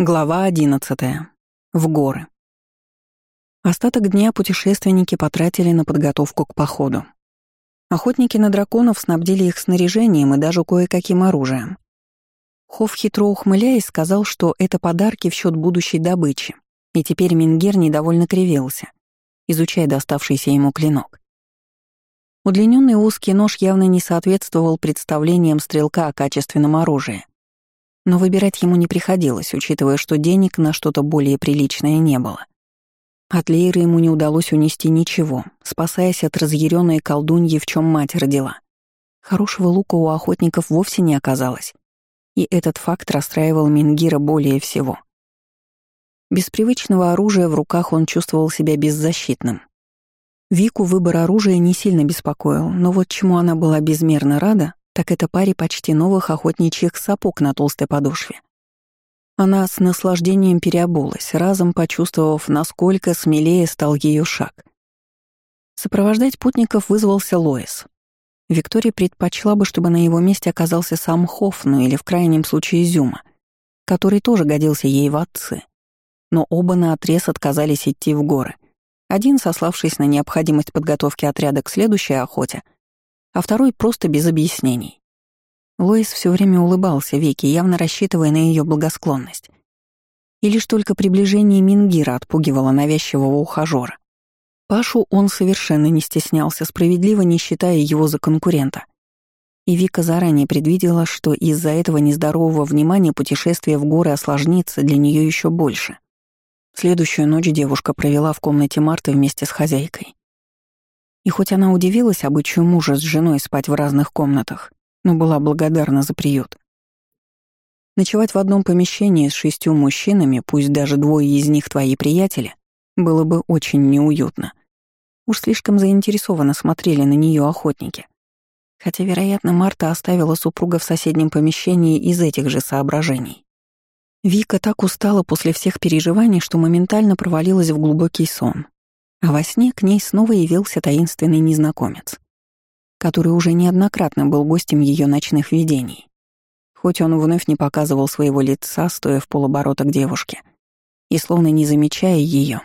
Глава одиннадцатая. В горы. Остаток дня путешественники потратили на подготовку к походу. Охотники на драконов снабдили их снаряжением и даже кое-каким оружием. Хов, хитро ухмыляясь, сказал, что это подарки в счет будущей добычи, и теперь Мингер недовольно кривился, изучая доставшийся ему клинок. Удлиненный узкий нож явно не соответствовал представлениям стрелка о качественном оружии — но выбирать ему не приходилось, учитывая, что денег на что-то более приличное не было. От Лейры ему не удалось унести ничего, спасаясь от разъяренной колдуньи, в чем мать родила. Хорошего лука у охотников вовсе не оказалось, и этот факт расстраивал Мингира более всего. Без привычного оружия в руках он чувствовал себя беззащитным. Вику выбор оружия не сильно беспокоил, но вот чему она была безмерно рада, так это паре почти новых охотничьих сапог на толстой подошве. Она с наслаждением переобулась, разом почувствовав, насколько смелее стал ее шаг. Сопровождать путников вызвался Лоис. Виктория предпочла бы, чтобы на его месте оказался сам Хофф, ну или в крайнем случае Зюма, который тоже годился ей в отцы. Но оба наотрез отказались идти в горы. Один, сославшись на необходимость подготовки отряда к следующей охоте — а второй просто без объяснений. Лоис все время улыбался Вике, явно рассчитывая на ее благосклонность. И лишь только приближение Мингира отпугивало навязчивого ухажера. Пашу он совершенно не стеснялся, справедливо не считая его за конкурента. И Вика заранее предвидела, что из-за этого нездорового внимания путешествие в горы осложнится для нее еще больше. Следующую ночь девушка провела в комнате Марты вместе с хозяйкой. И хоть она удивилась обычаю мужа с женой спать в разных комнатах, но была благодарна за приют. Ночевать в одном помещении с шестью мужчинами, пусть даже двое из них твои приятели, было бы очень неуютно. Уж слишком заинтересованно смотрели на нее охотники. Хотя, вероятно, Марта оставила супруга в соседнем помещении из этих же соображений. Вика так устала после всех переживаний, что моментально провалилась в глубокий сон, а во сне к ней снова явился таинственный незнакомец, который уже неоднократно был гостем ее ночных видений. Хоть он вновь не показывал своего лица, стоя в полоборота к девушке, и словно не замечая ее,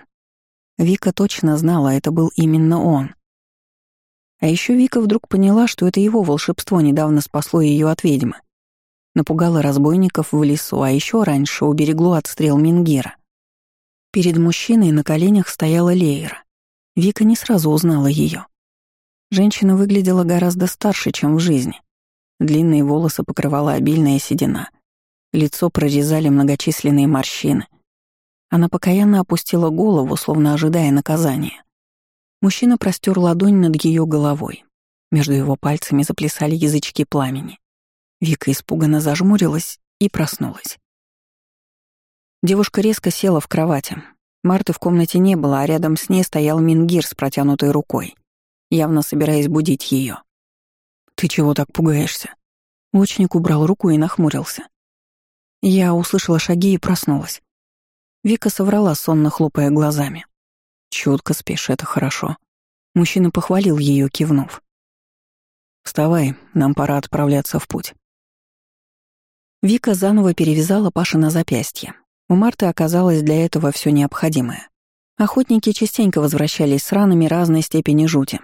Вика точно знала, это был именно он. А еще Вика вдруг поняла, что это его волшебство недавно спасло ее от ведьмы. Напугало разбойников в лесу, а еще раньше уберегло от стрел Мингира. Перед мужчиной на коленях стояла Лейра. Вика не сразу узнала ее. Женщина выглядела гораздо старше, чем в жизни. Длинные волосы покрывала обильная седина. Лицо прорезали многочисленные морщины. Она покаянно опустила голову, словно ожидая наказания. Мужчина простер ладонь над ее головой. Между его пальцами заплясали язычки пламени. Вика испуганно зажмурилась и проснулась. Девушка резко села в кровати. Марты в комнате не было, а рядом с ней стоял Мингир с протянутой рукой, явно собираясь будить ее. «Ты чего так пугаешься?» Лучник убрал руку и нахмурился. Я услышала шаги и проснулась. Вика соврала, сонно хлопая глазами. «Чутко спишь, это хорошо». Мужчина похвалил ее, кивнув. «Вставай, нам пора отправляться в путь». Вика заново перевязала Паша на запястье, у Марты оказалось для этого все необходимое. Охотники частенько возвращались с ранами разной степени жути.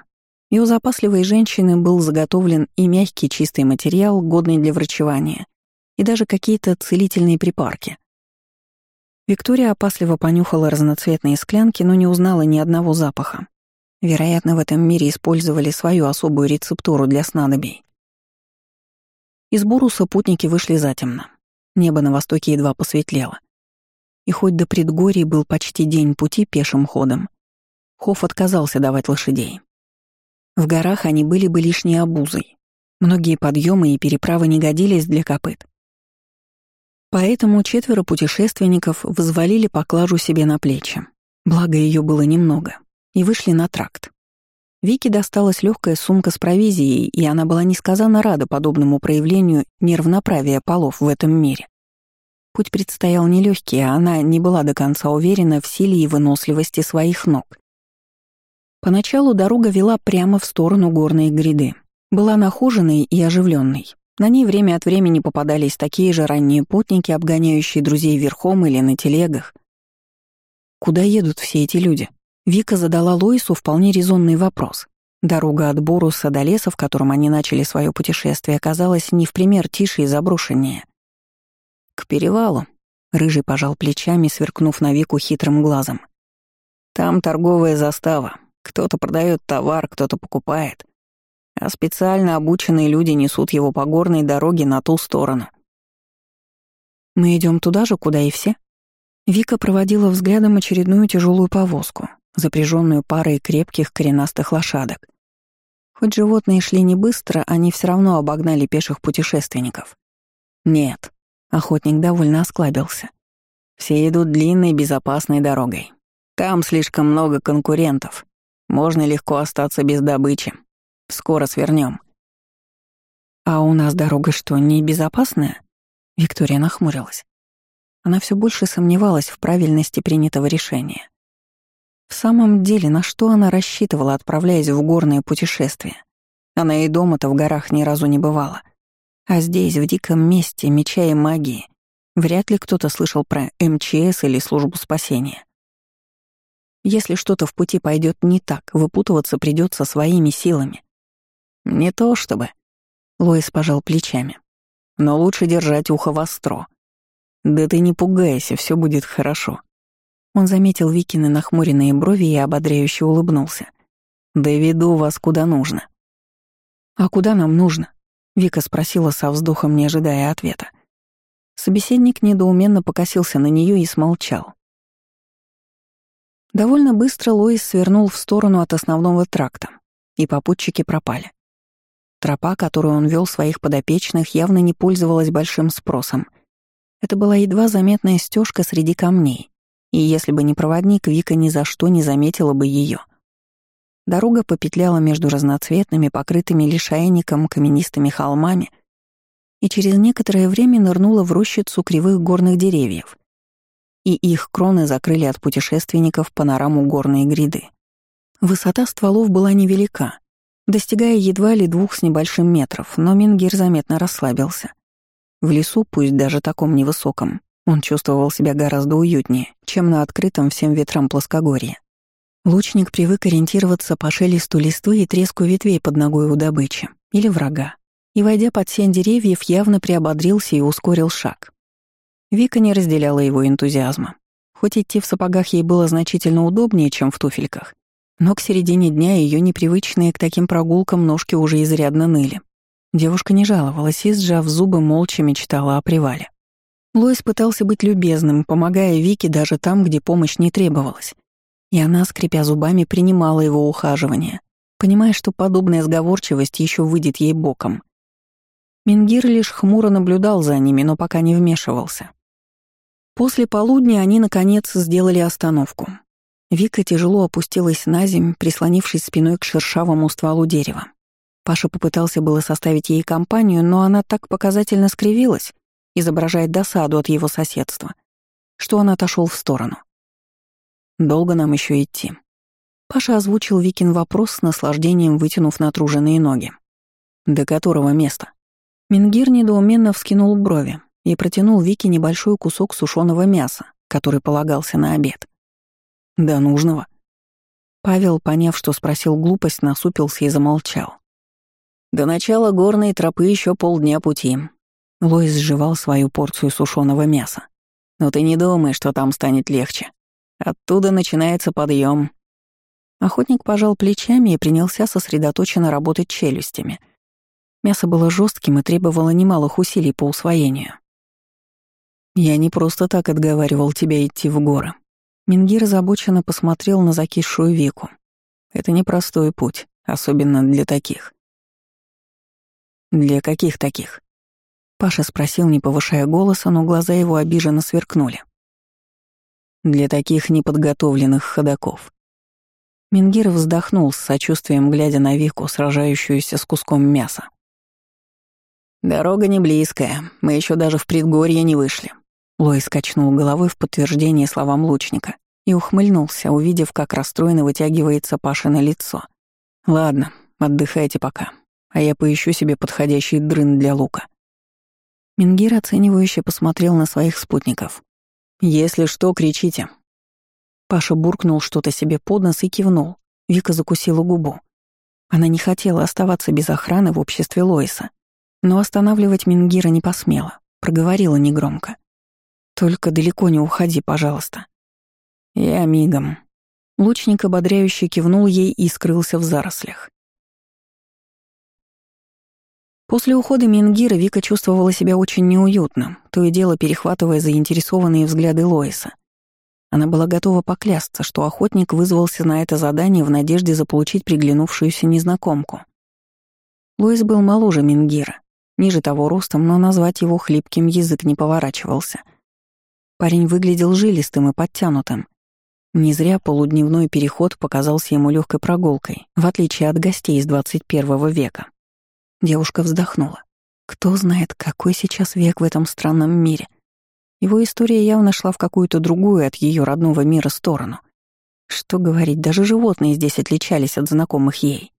И у запасливой женщины был заготовлен и мягкий чистый материал, годный для врачевания, и даже какие-то целительные припарки. Виктория опасливо понюхала разноцветные склянки, но не узнала ни одного запаха. Вероятно, в этом мире использовали свою особую рецептуру для снадобий. Из Буруса путники вышли затемно. Небо на востоке едва посветлело. И хоть до предгорий был почти день пути пешим ходом, Хофф отказался давать лошадей. В горах они были бы лишней обузой. Многие подъемы и переправы не годились для копыт. Поэтому четверо путешественников взвалили поклажу себе на плечи, благо ее было немного, и вышли на тракт. Вике досталась легкая сумка с провизией, и она была несказанно рада подобному проявлению неравноправия полов в этом мире. Путь предстоял нелегкий, а она не была до конца уверена в силе и выносливости своих ног. Поначалу дорога вела прямо в сторону горной гряды. Была нахоженной и оживленной. На ней время от времени попадались такие же ранние путники, обгоняющие друзей верхом или на телегах. Куда едут все эти люди? Вика задала Лоису вполне резонный вопрос. Дорога от Боруса до леса, в котором они начали свое путешествие, оказалась не в пример тише и заброшеннее. «К перевалу», — Рыжий пожал плечами, сверкнув на Вику хитрым глазом. «Там торговая застава. Кто-то продает товар, кто-то покупает а специально обученные люди несут его по горной дороге на ту сторону. Мы идем туда же, куда и все. Вика проводила взглядом очередную тяжелую повозку, запряженную парой крепких коренастых лошадок. Хоть животные шли не быстро, они все равно обогнали пеших путешественников. Нет, охотник довольно осклабился. Все идут длинной безопасной дорогой. Там слишком много конкурентов. Можно легко остаться без добычи. Скоро свернем. А у нас дорога что, небезопасная? Виктория нахмурилась. Она все больше сомневалась в правильности принятого решения. В самом деле, на что она рассчитывала, отправляясь в горное путешествие? Она и дома-то в горах ни разу не бывала. А здесь, в диком месте, меча и магии, вряд ли кто-то слышал про МЧС или службу спасения. Если что-то в пути пойдет не так, выпутываться придется своими силами. «Не то чтобы...» — Лоис пожал плечами. «Но лучше держать ухо востро. Да ты не пугайся, все будет хорошо». Он заметил Викины нахмуренные брови и ободряюще улыбнулся. «Доведу вас куда нужно». «А куда нам нужно?» — Вика спросила со вздохом, не ожидая ответа. Собеседник недоуменно покосился на нее и смолчал. Довольно быстро Лоис свернул в сторону от основного тракта, и попутчики пропали. Тропа, которую он вел своих подопечных, явно не пользовалась большим спросом. Это была едва заметная стежка среди камней, и если бы не проводник, Вика ни за что не заметила бы ее. Дорога попетляла между разноцветными, покрытыми лишайником каменистыми холмами, и через некоторое время нырнула в рощицу кривых горных деревьев, и их кроны закрыли от путешественников панораму горной гряды. Высота стволов была невелика, достигая едва ли двух с небольшим метров, но Мингир заметно расслабился. В лесу, пусть даже таком невысоком, он чувствовал себя гораздо уютнее, чем на открытом всем ветрам плоскогорье. Лучник привык ориентироваться по шелесту листвы и треску ветвей под ногой у добычи или врага, и, войдя под сень деревьев, явно приободрился и ускорил шаг. Вика не разделяла его энтузиазма. Хоть идти в сапогах ей было значительно удобнее, чем в туфельках, но к середине дня ее непривычные к таким прогулкам ножки уже изрядно ныли. Девушка не жаловалась и, сжав зубы, молча мечтала о привале. Лойс пытался быть любезным, помогая Вике даже там, где помощь не требовалась. И она, скрипя зубами, принимала его ухаживание, понимая, что подобная сговорчивость еще выйдет ей боком. Мингир лишь хмуро наблюдал за ними, но пока не вмешивался. После полудня они, наконец, сделали остановку. Вика тяжело опустилась на земь, прислонившись спиной к шершавому стволу дерева. Паша попытался было составить ей компанию, но она так показательно скривилась, изображая досаду от его соседства, что он отошел в сторону. «Долго нам еще идти?» Паша озвучил Викин вопрос с наслаждением, вытянув натруженные ноги. «До которого места?» Мингир недоуменно вскинул брови и протянул Вике небольшой кусок сушеного мяса, который полагался на обед. До нужного. Павел, поняв, что спросил глупость, насупился и замолчал. До начала горной тропы еще полдня пути. Лоис сживал свою порцию сушеного мяса. Но ты не думай, что там станет легче. Оттуда начинается подъем. Охотник пожал плечами и принялся сосредоточенно работать челюстями. Мясо было жестким и требовало немалых усилий по усвоению. «Я не просто так отговаривал тебя идти в горы», Мингир озабоченно посмотрел на закисшую Вику. Это непростой путь, особенно для таких. «Для каких таких?» Паша спросил, не повышая голоса, но глаза его обиженно сверкнули. «Для таких неподготовленных ходаков». Мингир вздохнул с сочувствием, глядя на Вику, сражающуюся с куском мяса. «Дорога не близкая, мы еще даже в предгорье не вышли. Лоис качнул головой в подтверждение словам лучника и ухмыльнулся, увидев, как расстроенно вытягивается Паша на лицо. «Ладно, отдыхайте пока, а я поищу себе подходящий дрын для лука». Мингир оценивающе посмотрел на своих спутников. «Если что, кричите». Паша буркнул что-то себе под нос и кивнул. Вика закусила губу. Она не хотела оставаться без охраны в обществе Лоиса, но останавливать Мингира не посмела, проговорила негромко. «Только далеко не уходи, пожалуйста». «Я мигом». Лучник ободряюще кивнул ей и скрылся в зарослях. После ухода Мингира Вика чувствовала себя очень неуютно, то и дело перехватывая заинтересованные взгляды Лоиса. Она была готова поклясться, что охотник вызвался на это задание в надежде заполучить приглянувшуюся незнакомку. Лоис был моложе Мингира, ниже того ростом, но назвать его хлипким язык не поворачивался. Парень выглядел жилистым и подтянутым. Не зря полудневной переход показался ему легкой прогулкой, в отличие от гостей из 21 века. Девушка вздохнула. Кто знает, какой сейчас век в этом странном мире. Его история явно шла в какую-то другую от ее родного мира сторону. Что говорить, даже животные здесь отличались от знакомых ей.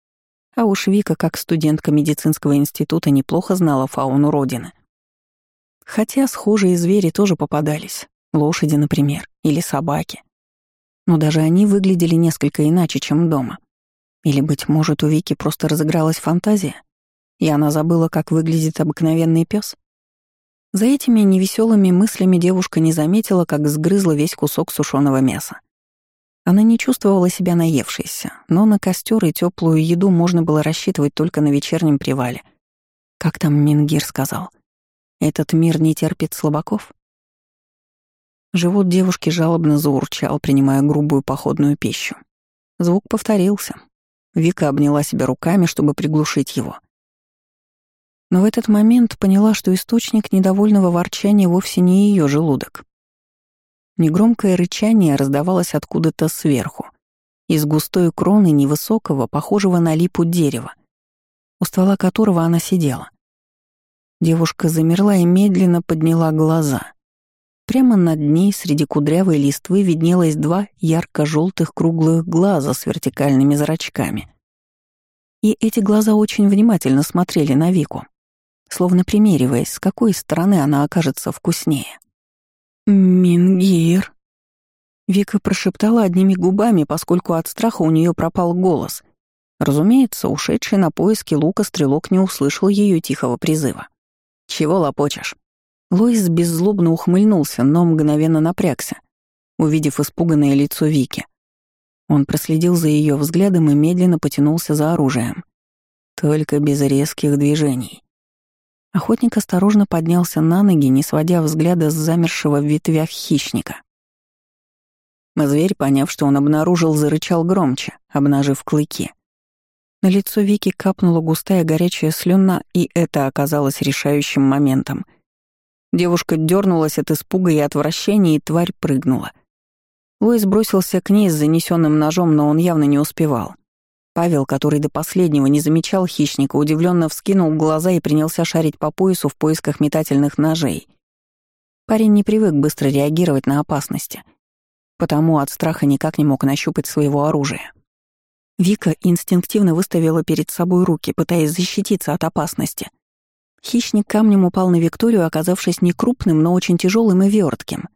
А уж Вика, как студентка медицинского института, неплохо знала фауну Родины. Хотя схожие звери тоже попадались. Лошади, например, или собаки. Но даже они выглядели несколько иначе, чем дома. Или, быть может, у Вики просто разыгралась фантазия? И она забыла, как выглядит обыкновенный пес. За этими невеселыми мыслями девушка не заметила, как сгрызла весь кусок сушеного мяса. Она не чувствовала себя наевшейся, но на костер и теплую еду можно было рассчитывать только на вечернем привале. Как там Мингир сказал? Этот мир не терпит слабаков? Живот девушки жалобно заурчал, принимая грубую походную пищу. Звук повторился. Вика обняла себя руками, чтобы приглушить его — но в этот момент поняла, что источник недовольного ворчания вовсе не ее желудок. Негромкое рычание раздавалось откуда-то сверху, из густой кроны невысокого, похожего на липу дерева, у ствола которого она сидела. Девушка замерла и медленно подняла глаза. Прямо над ней среди кудрявой листвы виднелось два ярко-желтых круглых глаза с вертикальными зрачками. И эти глаза очень внимательно смотрели на Вику словно примериваясь, с какой стороны она окажется вкуснее. «Мингир», Вика прошептала одними губами, поскольку от страха у нее пропал голос. Разумеется, ушедший на поиски лука стрелок не услышал ее тихого призыва. «Чего лопочешь?» Лоис беззлобно ухмыльнулся, но мгновенно напрягся, увидев испуганное лицо Вики. Он проследил за ее взглядом и медленно потянулся за оружием. Только без резких движений. Охотник осторожно поднялся на ноги, не сводя взгляда с замершего в ветвях хищника. Зверь, поняв, что он обнаружил, зарычал громче, обнажив клыки. На лицо Вики капнула густая горячая слюна, и это оказалось решающим моментом. Девушка дернулась от испуга и отвращения, и тварь прыгнула. Луис бросился к ней с занесенным ножом, но он явно не успевал. Павел, который до последнего не замечал хищника, удивленно вскинул глаза и принялся шарить по поясу в поисках метательных ножей. Парень не привык быстро реагировать на опасности, потому от страха никак не мог нащупать своего оружия. Вика инстинктивно выставила перед собой руки, пытаясь защититься от опасности. Хищник камнем упал на Викторию, оказавшись не крупным, но очень тяжелым и вертким.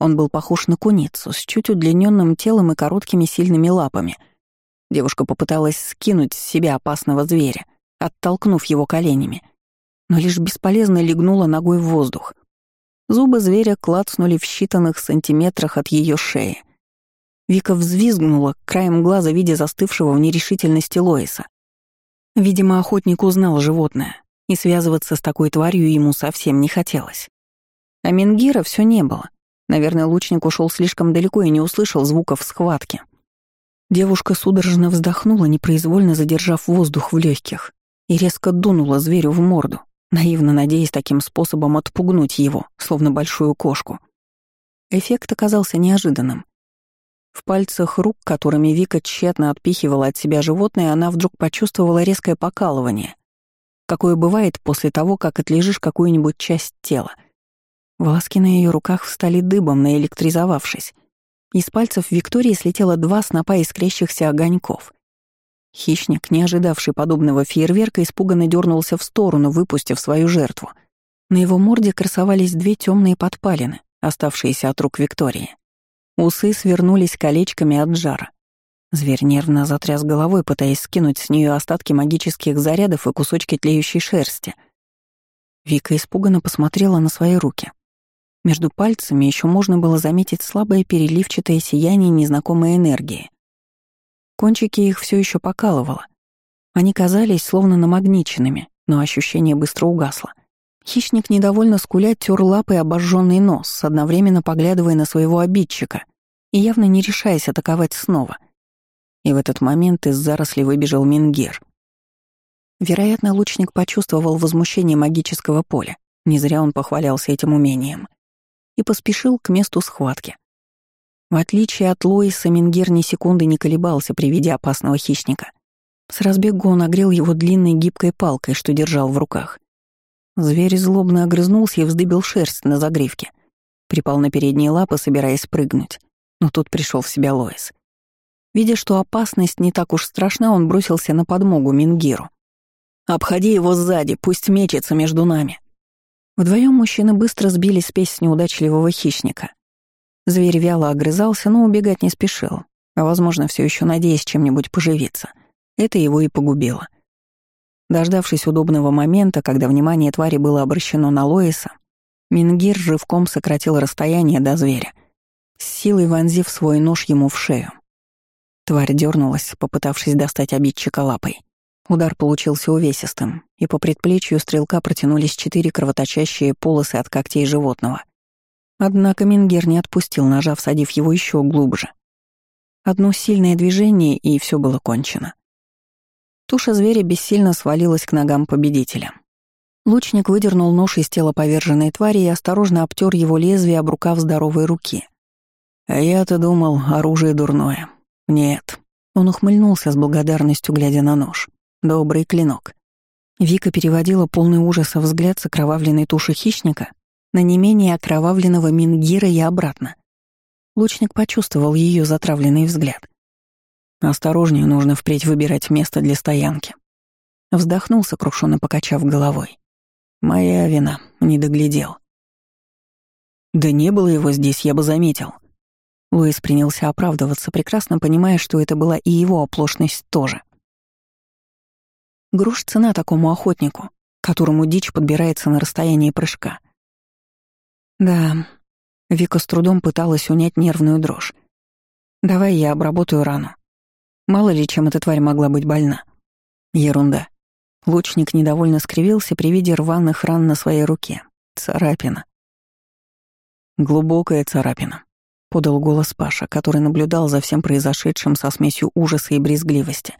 Он был похож на куницу, с чуть удлиненным телом и короткими сильными лапами — Девушка попыталась скинуть с себя опасного зверя, оттолкнув его коленями, но лишь бесполезно легнула ногой в воздух. Зубы зверя клацнули в считанных сантиметрах от ее шеи. Вика взвизгнула, краем глаза видя застывшего в нерешительности Лоиса. Видимо, охотник узнал животное, и связываться с такой тварью ему совсем не хотелось. А Менгира все не было. Наверное, лучник ушел слишком далеко и не услышал звуков схватки. Девушка судорожно вздохнула, непроизвольно задержав воздух в легких, и резко дунула зверю в морду, наивно надеясь таким способом отпугнуть его, словно большую кошку. Эффект оказался неожиданным. В пальцах рук, которыми Вика тщетно отпихивала от себя животное, она вдруг почувствовала резкое покалывание, какое бывает после того, как отлежишь какую-нибудь часть тела. Волоски на ее руках встали дыбом, наэлектризовавшись. Из пальцев Виктории слетело два снопа искрящихся огоньков. Хищник, не ожидавший подобного фейерверка, испуганно дернулся в сторону, выпустив свою жертву. На его морде красовались две темные подпалины, оставшиеся от рук Виктории. Усы свернулись колечками от жара. Зверь нервно затряс головой, пытаясь скинуть с нее остатки магических зарядов и кусочки тлеющей шерсти. Вика испуганно посмотрела на свои руки. Между пальцами еще можно было заметить слабое переливчатое сияние незнакомой энергии. Кончики их все еще покалывало. Они казались словно намагниченными, но ощущение быстро угасло. Хищник недовольно скуля тер лапой обожженный нос, одновременно поглядывая на своего обидчика и явно не решаясь атаковать снова. И в этот момент из заросли выбежал Мингир. Вероятно, лучник почувствовал возмущение магического поля. Не зря он похвалялся этим умением и поспешил к месту схватки. В отличие от Лоиса, Мингер ни секунды не колебался при виде опасного хищника. С разбегу он огрел его длинной гибкой палкой, что держал в руках. Зверь злобно огрызнулся и вздыбил шерсть на загривке. Припал на передние лапы, собираясь прыгнуть. Но тут пришел в себя Лоис. Видя, что опасность не так уж страшна, он бросился на подмогу Мингиру. «Обходи его сзади, пусть мечется между нами», Вдвоем мужчины быстро сбили спесь с неудачливого хищника. Зверь вяло огрызался, но убегать не спешил, а, возможно, все еще надеясь чем-нибудь поживиться. Это его и погубило. Дождавшись удобного момента, когда внимание твари было обращено на Лоиса, Мингир рывком сократил расстояние до зверя, с силой вонзив свой нож ему в шею. Тварь дернулась, попытавшись достать обидчика лапой. Удар получился увесистым, и по предплечью стрелка протянулись четыре кровоточащие полосы от когтей животного. Однако Мингер не отпустил ножа, всадив его еще глубже. Одно сильное движение, и все было кончено. Туша зверя бессильно свалилась к ногам победителя. Лучник выдернул нож из тела поверженной твари и осторожно обтер его лезвие об рукав здоровой руки. А я-то думал, оружие дурное. Нет. Он ухмыльнулся с благодарностью, глядя на нож. Добрый клинок. Вика переводила полный ужаса взгляд с окровавленной туши хищника на не менее окровавленного Мингира и обратно. Лучник почувствовал ее затравленный взгляд. «Осторожнее, нужно впредь выбирать место для стоянки». Вздохнул, сокрушенно покачав головой. «Моя вина, не доглядел». «Да не было его здесь, я бы заметил». Луис принялся оправдываться, прекрасно понимая, что это была и его оплошность тоже. Груш цена такому охотнику, которому дичь подбирается на расстоянии прыжка. Да, Вика с трудом пыталась унять нервную дрожь. Давай я обработаю рану. Мало ли, чем эта тварь могла быть больна. Ерунда. Лучник недовольно скривился при виде рваных ран на своей руке. Царапина. Глубокая царапина. Подал голос Паша, который наблюдал за всем произошедшим со смесью ужаса и брезгливости.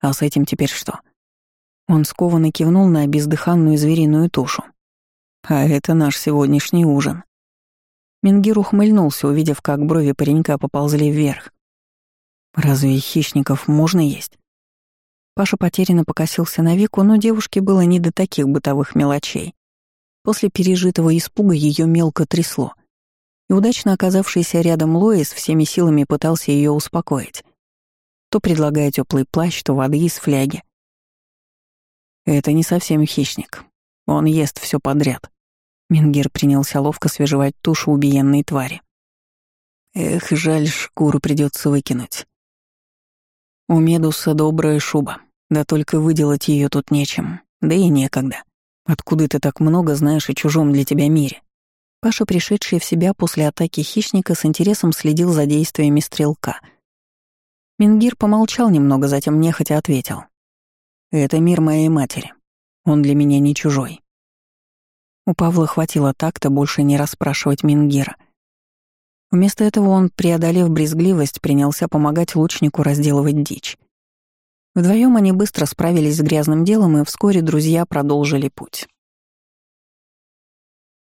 А с этим теперь что? — он скованно кивнул на бездыханную звериную тушу. «А это наш сегодняшний ужин». Мингир ухмыльнулся, увидев, как брови паренька поползли вверх. «Разве хищников можно есть?» Паша потерянно покосился на Вику, но девушке было не до таких бытовых мелочей. После пережитого испуга ее мелко трясло. И удачно оказавшийся рядом Лоис всеми силами пытался ее успокоить. То предлагая теплый плащ, то воды из фляги. Это не совсем хищник. Он ест все подряд. Мингир принялся ловко свежевать тушу убиенной твари. Эх, жаль, шкуру придется выкинуть. У Медуса добрая шуба, да только выделать ее тут нечем, да и некогда. Откуда ты так много знаешь о чужом для тебя мире? Паша, пришедший в себя после атаки хищника, с интересом следил за действиями стрелка. Мингир помолчал немного, затем нехотя ответил. Это мир моей матери. Он для меня не чужой. У Павла хватило так-то больше не расспрашивать Мингира. Вместо этого он, преодолев брезгливость, принялся помогать лучнику разделывать дичь. Вдвоем они быстро справились с грязным делом, и вскоре друзья продолжили путь.